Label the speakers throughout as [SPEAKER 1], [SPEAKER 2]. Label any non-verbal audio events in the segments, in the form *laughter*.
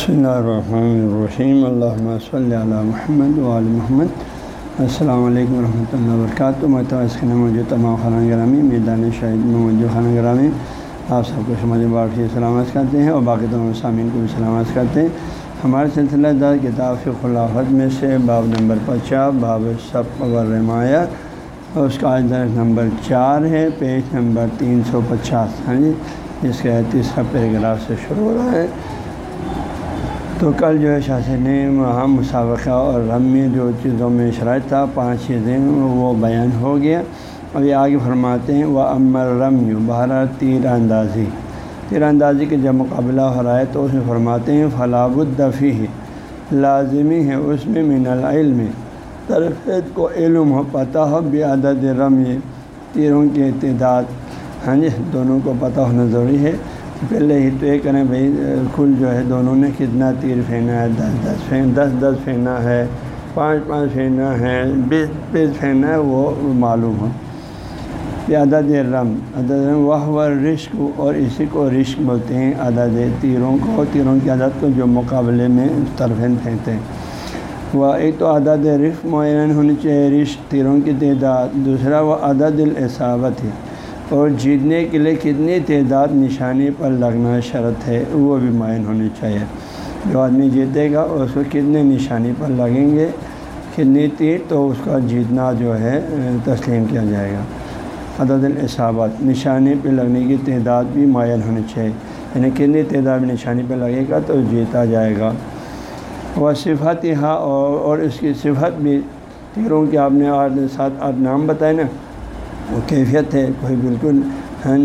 [SPEAKER 1] بسم اللہ الرحمن الرحیم اللہ صلی اللہ محمد وعلی محمد السلام علیکم ورحمۃ اللہ وبرکاتہ متوثر موجود تمام خانہ گرامی میدان شاہد میں موجود خانہ گرامی آپ سب کو شمالی باقی سلامت کرتے ہیں اور باقی تمام سامعین کو بھی سلامت کرتے ہیں ہمارے سلسلہ دار کتاب خلافت میں سے باب نمبر پچاس باب سب ورمایا اس کا درس نمبر چار ہے پیج نمبر تین سو پچاس ہاں جی جس کا تیسرا پیراگراف سے شروع ہو رہا ہے تو کل جو ہے شاہ نے وہاں مسابقہ اور رم میں جو چیزوں میں شرائط تھا، پانچ چیزیں وہ بیان ہو گیا۔ اور یہ آگے فرماتے ہیں وہ امر رم بہرا تیر اندازی تیر اندازی کے جب مقابلہ ہو رہا ہے تو اس میں فرماتے ہیں فلاب الدفی ہے لازمی ہے اس میں من العلم۔ طرفیت کو علم ہو پتہ ہو بے عدد رم یہ تیروں کی تعداد۔ ہاں جی دونوں کو پتہ ہونا ضروری ہے۔ پہلے ہی طے کریں بھائی، کل جو ہے دونوں نے کتنا تیر پھینا ہے؟ دس دس پھین دس دس پھینا ہے، پانچ پانچ پھینا ہے، بیس بیس پھینا ہے، وہ معلوم ہو۔ یہ عدد رم، عدد وہ رشک اور اسی کو رشک بولتے ہیں، عدد تیروں کو۔ تیروں کی عدد کو جو مقابلے میں طرفین پھینکتے ہیں۔ وہ ایک تو عدد رف معین ہونی چاہیے، رشک تیروں کی تعداد، دوسرا وہ عدد الصابت ہے۔ اور جیتنے کے لیے کتنی تعداد نشانی پر لگنا شرط ہے، وہ بھی معین ہونی چاہیے۔ جو آدمی جیتے گا، اس کو کتنے نشانی پر لگیں گے، کتنی تیر تو اس کا جیتنا جو ہے، تسلیم کیا جائے گا۔ عدد الصابت نشانی پہ لگنے کی تعداد بھی معین ہونی چاہیے۔ یعنی کتنی تعداد میں نشانی پہ لگے گا، تو جیتا جائے گا۔ وہ صفت یہاں، اور اس کی صفت بھی، تیروں کے آپ نے آٹھ سات آٹھ نام بتائے نا۔ وہ کیفیت ہے، کوئی بالکل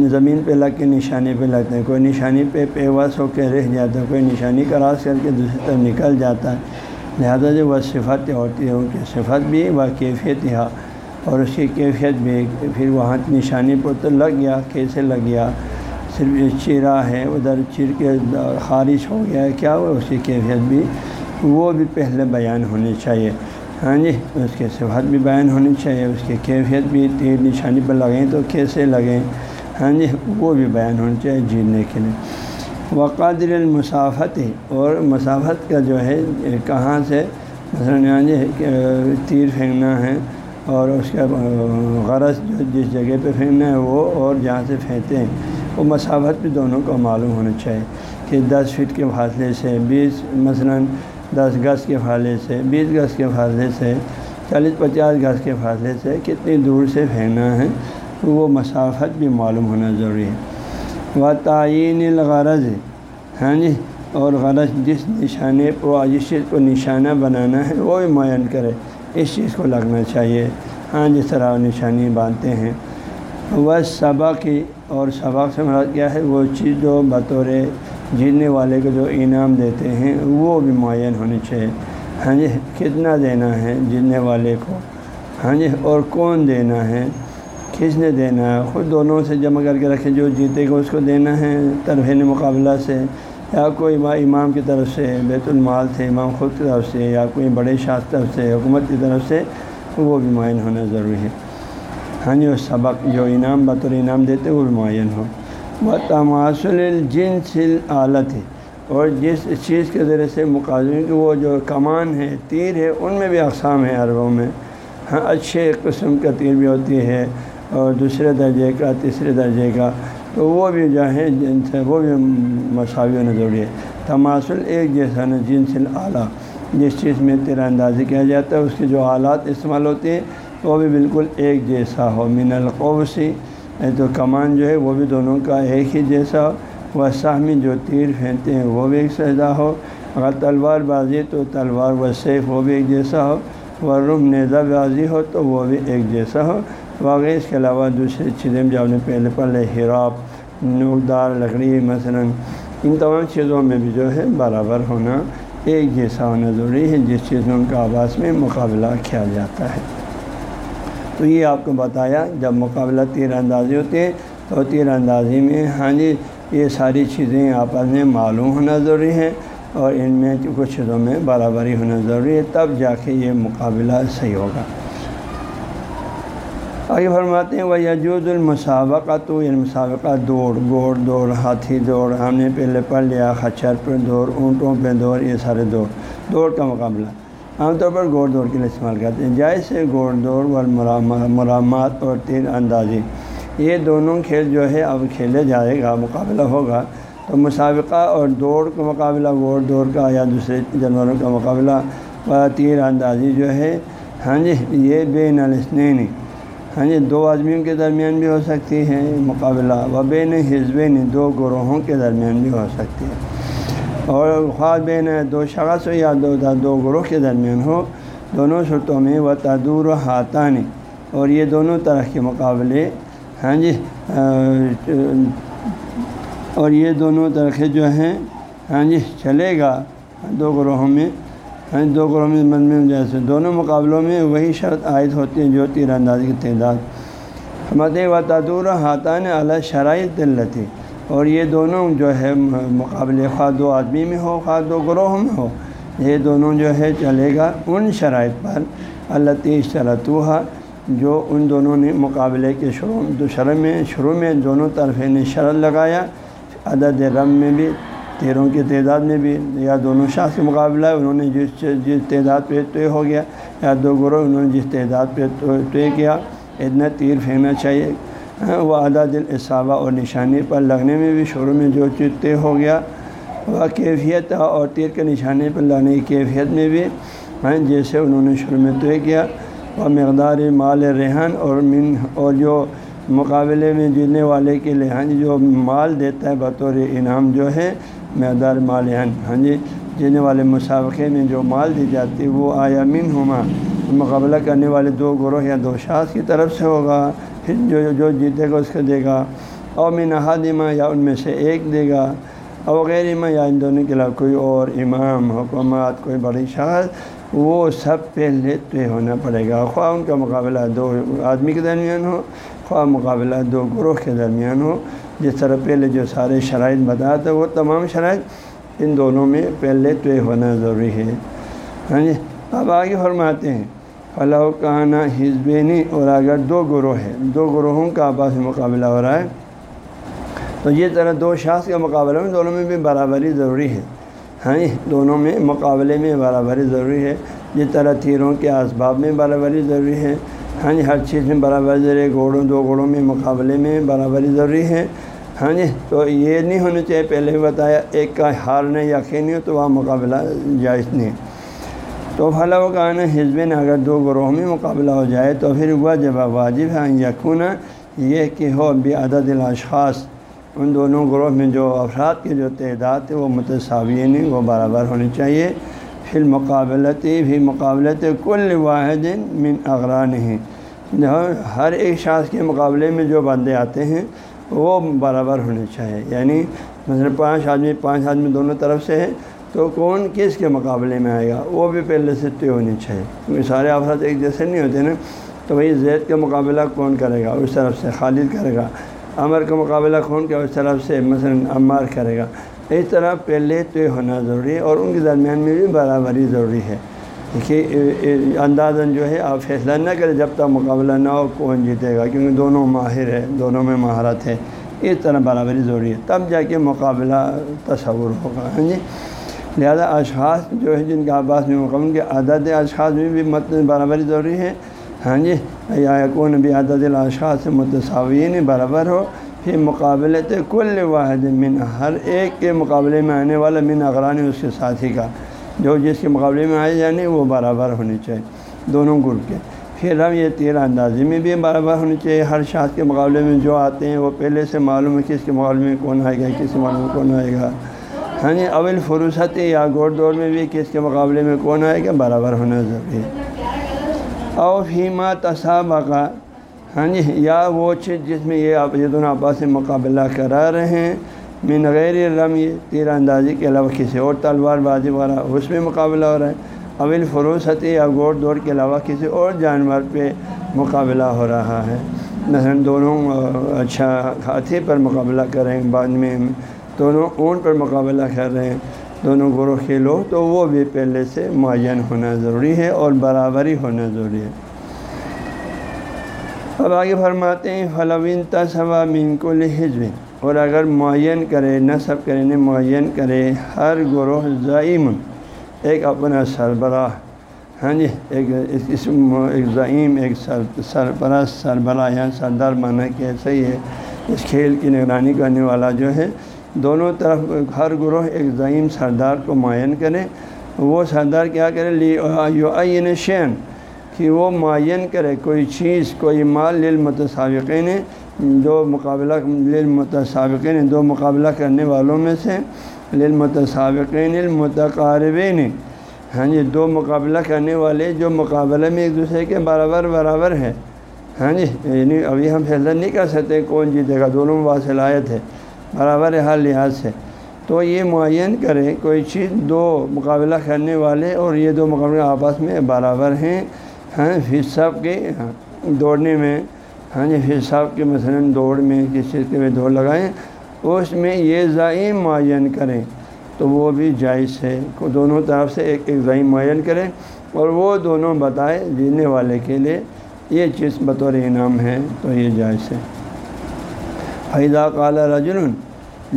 [SPEAKER 1] زمین پہ لگ کے نشانی پہ لگتے ہیں، کوئی نشانی پہ پیوس ہو کے رہ جاتا ہے، کوئی نشانی کراس کر کے دوسری طرف نکل جاتا ہے۔ لہٰذا جو وہ صفت ہوتی ہے، ان کی صفت بھی وہ کیفیت یہاں اور اس کی کیفیت بھی پھر وہاں نشانی پر تو لگ گیا، کیسے لگ گیا؟ صرف چیرا ہے، ادھر چیر کے خارش ہو گیا، کیا ہوا اس کی کیفیت بھی؟ وہ بھی پہلے بیان ہونی چاہیے۔ ہاں جی اس کے صفت بھی بیان ہونی چاہیے، اس کی کیفیت بھی تیر نشانی پر لگیں تو کیسے لگیں؟ ہاں جی وہ بھی بیان ہونی چاہیے جیتنے کے لیے۔ وقادر المسافت، اور مسافت کا جو ہے، کہاں سے؟ مثلاً ہاں جی تیر پھینکنا ہے، اور اس کا غرض جو جس جگہ پہ پھینکنا ہے، وہ اور جہاں سے پھینکتے ہیں۔ وہ مسافت بھی دونوں کو معلوم ہونا چاہیے کہ دس فٹ کے فاصلے سے بیس، مثلاً دس گز کے فاصلے سے، بیس گز کے فاصلے سے، چالیس پچاس گز کے فاصلے سے کتنی دور سے پھینکنا ہے وہ مسافت بھی معلوم ہونا ضروری ہے۔ وہ تعین الغرض۔ ہاں جی اور غرض جس نشانے کو، جس چیز کو نشانہ بنانا ہے، وہ بھی معین کرے۔ اس چیز کو لگنا چاہیے۔ ہاں جس طرح نشانی باندھتے ہیں۔ وہ سبق اور سبق سے مراد کیا ہے؟ وہ چیز جو بطور جیتنے والے کو جو انعام دیتے ہیں، وہ بھی معین ہونی چاہیے۔ ہاں جی کتنا دینا ہے جیتنے والے کو؟ ہاں جی اور کون دینا ہے؟ کس نے دینا ہے؟ خود دونوں سے جمع کر کے رکھے جو جیتے گا اس کو دینا ہے طرفین مقابلہ سے، یا کوئی امام کی طرف سے، بیت المال سے، امام خود کی طرف سے، یا کوئی بڑے شاخ طرف سے، حکومت کی طرف سے، وہ بھی معین ہونا ضروری ہے۔ ہاں جی وہ سبق، جو انعام، بطور انعام دیتے، وہ بھی معین ہو۔ وہ تماثل الجنس عالت ہے۔ اور جس چیز کے ذریعے سے مقاصد کہ وہ جو کمان ہے، تیر ہے، ان میں بھی اقسام ہیں عربوں میں۔ ہاں اچھے قسم کا تیر بھی ہوتی ہے اور دوسرے درجے کا، تیسرے درجے کا۔ تو وہ بھی جو ہے جن سے وہ بھی مساوی ہونا ضروری ہے۔ تماثل ایک جیسا نا جنس اعلیٰ جس چیز میں تیر اندازی کیا جاتا ہے، اس کے جو آلات استعمال ہوتے ہیں، وہ بھی بالکل ایک جیسا ہو۔ من القوسی تو کمان جو ہے وہ بھی دونوں کا ایک ہی جیسا وہ سہمی جو تیر پھینکتے ہیں وہ بھی ایک سجدہ ہو۔ اگر تلوار بازی تو تلوار و سیف وہ بھی ایک جیسا ہو۔ وہ رخ نیزہ بازی ہو تو وہ بھی ایک جیسا ہو۔ واقعی اس کے علاوہ دوسری چیزیں جو آپ نے پہلے پہلے ہیراب نوکدار لکڑی مثلاً۔ ان تمام چیزوں میں بھی جو ہے برابر ہونا ایک جیسا ہونا ضروری ہے۔ جس چیز میں ان کا آواز میں مقابلہ کیا جاتا ہے۔ تو یہ آپ کو بتایا، جب مقابلہ تیر اندازی ہوتی ہے تو تیر اندازی میں ہاں جی یہ ساری چیزیں آپس میں معلوم ہونا ضروری ہے اور ان میں کچھ چیزوں میں برابری ہونا ضروری ہے، تب جا کے یہ مقابلہ صحیح ہوگا۔ آگے فرماتے ہیں وہ یجوز المسابقہ تو یہ مسابقہ دوڑ، گوڑ، دوڑ، ہاتھی دوڑ ہم نے پہلے پڑھ لیا، خچر پہ دوڑ، اونٹوں پہ دوڑ، یہ سارے دوڑ۔ دوڑ کا مقابلہ۔ عام طور پر گوڑ دوڑ کے لیے استعمال کرتے ہیں۔ جیسے گوڑ دوڑ و مرامات اور تیر اندازی۔ یہ دونوں کھیل جو ہے اب کھیلے جائے گا، مقابلہ ہوگا۔ تو مسابقہ اور دوڑ کا مقابلہ، گوڑ دوڑ کا یا دوسرے جانوروں کا مقابلہ و تیر اندازی جو ہے۔ ہاں جی یہ بے نلسنین ہاں جی دو آدمیوں کے درمیان بھی ہو سکتی ہے مقابلہ، و بین حزبین، دو گروہوں کے درمیان بھی ہو سکتی ہے۔ اور خواہ بین دو شخص ہو یا دو دو گروہ کے درمیان ہو، دونوں صورتوں میں و تدور و ہاتانی اور یہ دونوں طرح کے مقابلے ہاں جی۔ اور یہ دونوں طرح جو ہیں ہاں جی چلے گا دو گروہوں میں۔ ہاں دو گروہ میں مضمون جیسے دونوں مقابلوں میں وہی شرط عائد ہوتی ہے جو تیر اندازی کی تعداد۔ مت و تدور حاتان اعلیٰ شرائط دلتی اور یہ دونوں جو ہے مقابلے خواہ دو آدمی میں ہو، خواہ دو گروہوں میں ہو، یہ دونوں جو ہے چلے گا ان شرائط پر۔ اللہ تیش جو ان دونوں نے مقابلے کے شروع شرح میں، شروع میں دونوں طرف نے شرط لگایا۔ عدد رم میں بھی، تیروں کی تعداد میں بھی، یا دونوں شاخ کے مقابلہ، انہوں نے جس جس تعداد پہ طے ہو گیا، یا دو گروہ، انہوں نے جس تعداد پہ طے کیا، اتنا تیر پھینکنا چاہیے۔ وہ عدد الصابہ اور نشانی پر لگنے میں بھی شروع میں جو چیز طے ہو گیا، وہ کیفیت اور تیر کے نشانے پر لگنے کی کیفیت میں بھی ہیں جیسے انہوں نے شروع میں طے کیا، وہ مقدار مال ریحان اور من اور جو مقابلے میں جیتنے والے کے لیے ہاں جو مال دیتا ہے، بطور انعام جو ہے، مقدار مال ہاں جی جیتنے والے مسابقے میں جو مال دی جاتی ہے، وہ آیا من ہما مقابلہ کرنے والے دو گروہ یا دو شاخ کی طرف سے ہوگا۔ پھر جو جو جیتے گا اس کو دے گا۔ اور من احادمہ یا ان میں سے ایک دے گا۔ اور غیر امام یا ان دونوں کے علاوہ کوئی اور امام، حکومت، کوئی بڑی شخص وہ سب پہلے طے ہونا پڑے گا۔ خواہ ان کا مقابلہ دو آدمی کے درمیان ہو، خواہ مقابلہ دو گروہ کے درمیان ہو۔ جس طرح پہلے جو سارے شرائط بتایا تھا وہ تمام شرائط ان دونوں میں پہلے طے ہونا ضروری ہے۔ ہاں جی؟ اب آگے فرماتے ہیں۔ فلاح کہانا حزبینی اور اگر دو گروہ ہے دو گروہوں کا آپس میں مقابلہ ہو رہا ہے، تو یہ طرح دو شاخ کے مقابلے میں دونوں میں بھی برابری ضروری ہے۔ ہاں جی دونوں میں مقابلے میں برابری ضروری ہے۔ جس طرح تیروں کے اسباب میں برابری ضروری ہے۔ ہاں جی ہر چیز میں برابری ضروری ہے۔ گھوڑوں، دو گھوڑوں میں مقابلے میں برابری ضروری ہے۔ ہاں جی تو یہ نہیں ہونا چاہیے، پہلے بھی بتایا، ایک کا ہارنے یقینی ہو تو وہاں مقابلہ جائز نہیں تو پھلا وہ کہنا حزب اگر دو گروہوں میں مقابلہ ہو جائے تو پھر وہ جب واجب ہے یقون یہ کہ ہو بھی عدد الاشخاص، ان دونوں گروہ میں جو افراد کی جو تعداد ہے وہ متصاوی وہ برابر ہونی چاہیے۔ پھر مقابلتی بھی مقابلت کل واحد من اغران ہیں ہر ایک شاخ کے مقابلے میں جو بندے آتے ہیں وہ برابر ہونے چاہیے۔ یعنی مثلاً پانچ آدمی پانچ آدمی دونوں طرف سے ہے تو کون کس کے مقابلے میں آئے گا؟ وہ بھی پہلے سے طے ہونی چاہیے۔ کیونکہ سارے افراد ایک جیسے نہیں ہوتے نا۔ تو وہی زید کا مقابلہ کون کرے گا؟ اس طرف سے خالد کرے گا۔ عمر کا مقابلہ کون کیا اس طرف سے مثلاً عمار کرے گا۔ اس طرح پہلے طے ہونا ضروری ہے اور ان کے درمیان میں بھی برابری ضروری ہے۔ کہ اندازاً جو ہے، آپ فیصلہ نہ کریں جب تک مقابلہ نہ ہو، کون جیتے گا؟ کیونکہ دونوں ماہر ہے دونوں میں مہارت ہے۔ اس طرح برابری ضروری ہے۔ تب جا کے مقابلہ تصور ہوگا۔ ہاں جی؟ لہذا اشخاص جو ہے جن کے آباس میں مقابل کے عدد اشخاص میں بھی مت برابری ضروری ہے ہاں جی یا کون بھی عدد الاشخاص سے متصاوین برابر ہو پھر مقابلت کل واحد من ہر ایک کے مقابلے میں آنے والا من اغرانی اس کے ساتھی کا، جو جس کے مقابلے میں آئے جانے وہ برابر ہونی چاہیے دونوں گروپ کے۔ پھر ہم یہ تیر اندازی میں بھی برابر ہونی چاہیے، ہر شاخ کے مقابلے میں جو آتے ہیں وہ پہلے سے معلوم ہے کس کے مقابلے میں کون آئے گا، کس کے میں کون آئے گا۔ ہاں جی اول فروست یا گوڑ دوڑ میں بھی کس کے مقابلے میں کون آئے گا برابر ہونا ضروری ہے۔ اور فیما تصابقہ ہاں جی یا وہ چیز جس میں یہ آپ یہ دونوں آپس سے مقابلہ کرا رہے ہیں، من غیر رم یہ تیر اندازی کے علاوہ کسی اور تلوار بازی وغیرہ اس میں مقابلہ ہو رہا ہے۔ اول فروستی یا گوڑ دوڑ کے علاوہ کسی اور جانور پہ مقابلہ ہو رہا ہے۔ مثلاً دونوں اچھا ہاتھی پر مقابلہ کریں، بعد میں دونوں اون پر مقابلہ کر رہے ہیں، دونوں گروہ کے لوگ، تو وہ بھی پہلے سے معین ہونا ضروری ہے اور برابری ہونا ضروری ہے۔ اب آگے فرماتے ہیں فلوین تصوا مین کو حزب۔ اور اگر معین کرے، نصب کرے نے معین کرے، ہر گروہ ضائم ایک اپنا سربراہ۔ ہاں جی ایک اس ایک ضعیم ایک سر سرپرست سربراہ یا سردار مانا کہ صحیح ہے، اس کھیل کی نگرانی کرنے والا جو ہے دونوں طرف ہر گروہ ایک ضعیم سردار کو معین کرے۔ وہ سردار کیا کرے؟ لی شین کہ وہ معین کرے۔ کوئی چیز، کوئی مال للمتصابقین دو مقابلہ للمتصابقین دو مقابلہ کرنے والوں میں سے۔ للمتصابقین المتقاربین ہاں جی دو مقابلہ کرنے والے جو مقابلہ میں ایک دوسرے کے برابر برابر ہے ہاں جی یعنی ابھی ہم فیصلہ نہیں کر سکتے کون جیتے گا، دونوں میں باصلاحیت ہے۔ برابر ہر لحاظ سے۔ تو یہ معین کرے کوئی چیز دو مقابلہ کرنے والے اور یہ دو مقابلہ آپس میں برابر ہیں ہاں پھر سب کے ہاں، دوڑنے میں ہاں جی پھر سب کے مثلاً دوڑ میں کس چیز کے دوڑ لگائیں، اس میں یہ ضائم معین کریں۔ تو وہ بھی جائز ہے۔ دونوں طرف سے ایک ایک ضائم معین کریں اور وہ دونوں بتائے جیتنے والے کے لیے یہ چیز بطور انعام ہے، تو یہ جائز ہے۔ فیضا کالا رجن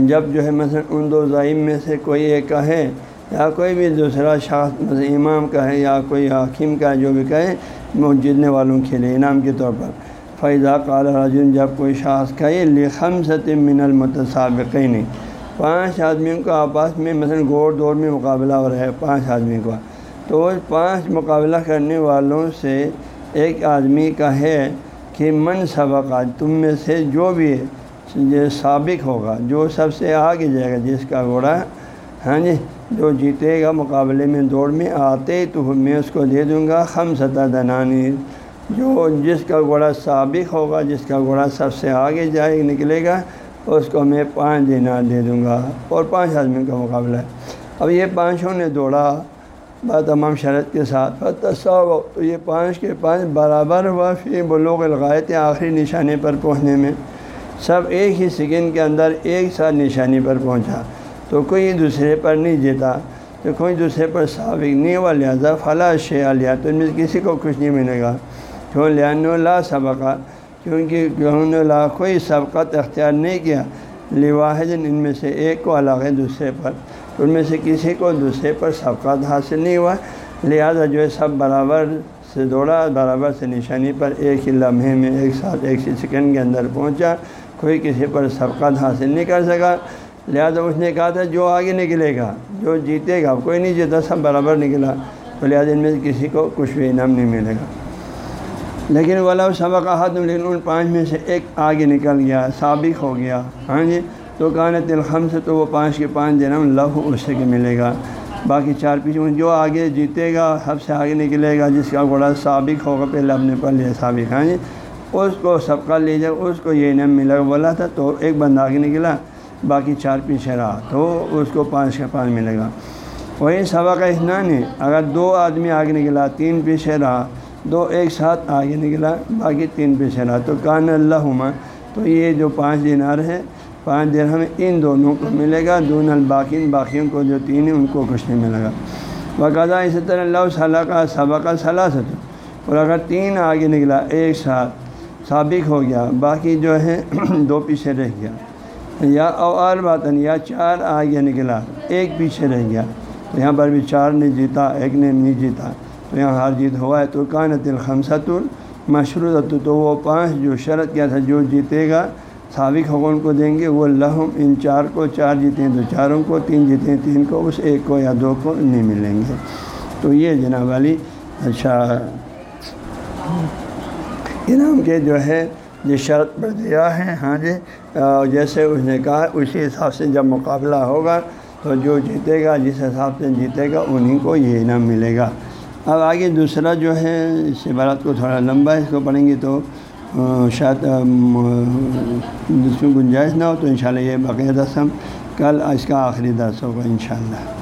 [SPEAKER 1] جب جو ہے مثلا ان دو ضائم میں سے کوئی ایک کہے یا کوئی بھی دوسرا شاخ، مثلا امام کا ہے، یا کوئی حاکم کا جو بھی کہے وہ جیتنے والوں کے لیے، انعام کے طور پر۔ فیضا کالا رجن جب کوئی شاخ کہے لکھم ست من المتصابقین پانچ آدمیوں کا آپس میں مثلا گوڑ دوڑ میں مقابلہ ہو رہا ہے، پانچ آدمی کا۔ تو وہ پانچ مقابلہ کرنے والوں سے ایک آدمی کا ہے کہ من سبق، تم میں سے جو بھی ہے جو سابق ہوگا، جو سب سے آگے جائے گا، جس کا گھوڑا ہاں جی جو جیتے گا مقابلے میں، دوڑ میں آتے، تو میں اس کو دے دوں گا خم سطح دنانی جو جس کا گھوڑا سابق ہوگا، جس کا گھوڑا سب سے آگے جائے، نکلے گا، اس کو میں پانچ دینار دے دوں گا۔ اور پانچ آدمی کا مقابلہ۔ ہے اب یہ پانچوں نے دوڑا با تمام شرط کے ساتھ۔ تصاو تو یہ پانچ کے پانچ برابر ہوا پھر بلوغ الغائط، آخری نشانے پر پہنچنے میں۔ سب ایک ہی سیکنڈ کے اندر ایک ساتھ نشانی پر پہنچا۔ تو کوئی دوسرے پر نہیں جیتا، تو کوئی دوسرے پر سابق نہیں ہوا لہٰذا فلاں شے لیا۔ تو ان میں کسی کو کچھ نہیں ملے گا۔ کیوں لہٰ لا سبقہ کیونکہ کیوں لا کوئی سبقت اختیار نہیں کیا۔ لواحد ان میں سے ایک کو الگ ہے دوسرے پر، ان میں سے کسی کو دوسرے پر سبقات حاصل نہیں ہوا۔ لہٰذا جو ہے سب برابر سے دوڑا، برابر سے نشانی پر ایک ہی لمحے میں ایک ساتھ ایک سیکنڈ کے اندر پہنچا۔ کوئی کسی پر سبقات حاصل نہیں کر سکا۔ لہٰذا اس نے کہا تھا، جو آگے نکلے گا، جو جیتے گا کوئی نہیں جیتا، سب برابر نکلا۔ تو لہٰذا ان میں سے کسی کو کچھ بھی انعام نہیں ملے گا۔ لیکن والا سبق ہاتھ لیکن ان پانچ میں سے ایک آگے نکل گیا، سابق ہو گیا۔ ہاں جی تو کہنا تلخم سے تو وہ پانچ کے پانچ دینا لہو اس سے ملے گا۔ باقی چار پیچھے جو آگے جیتے گا، سب سے آگے نکلے گا، جس کا گھوڑا سابق ہوگا، پہلے اپنے پر لیا سابق۔ ہاں جی اس کو سب کا لے جائے اس کو یہ نیم ملے گا بولا تھا تو ایک بندہ آگے نکلا، باقی چار پیچھے رہا تو اس کو پانچ کا پانچ ملے گا۔ وہی سبق اسنان ہے اگر دو آدمی آگے نکلا، تین پیچھے رہا دو ایک ساتھ آگے نکلا، باقی تین پیچھے رہا تو کان اللہ عما تو یہ جو پانچ دینار ہے، پانچ دیر ہمیں ان دونوں کو ملے گا۔ دون الباقین باقیوں کو جو تین ہیں، ان کو کچھ نہیں ملے گا۔ باقاعدہ اسی طرح اللہ صلاح کا سبق کا سلاست اور اگر تین آگے نکلا، ایک ساتھ سابق ہو گیا۔ باقی جو ہے *clears throat* دو پیچھے رہ گیا۔ یا اور باتن یا چار آگے نکلا۔ ایک پیچھے رہ گیا۔ تو یہاں پر بھی چار نے جیتا، ایک نے نہیں جیتا۔ تو یہاں ہار جیت ہوا ہے۔ تو کانت الخمسۃ المشروط تو وہ پانچ جو شرط کیا تھا، جو جیتے گا، سابق حکم کو دیں گے؟ وہ لہم ان چار کو، چار جیتے ہیں تو چاروں کو، تین جیتے ہیں تین کو، اس ایک کو یا دو کو نہیں ملیں گے۔ تو یہ جناب علی اچھا انعام کے جو ہے، یہ شرط پر دیا ہے ہاں جی جیسے اس نے کہا، اسی حساب سے جب مقابلہ ہوگا تو جو جیتے گا، جس حساب سے جیتے گا انہیں کو یہ انعام ملے گا۔ اب آگے دوسرا جو ہے، اس عبارت کو تھوڑا لمبا اس کو پڑھیں گے تو شاید جس گنجائش نہ ہو تو انشاءاللہ یہ بقیہ رسم کل اس کا آخری درس ہوگا انشاءاللہ۔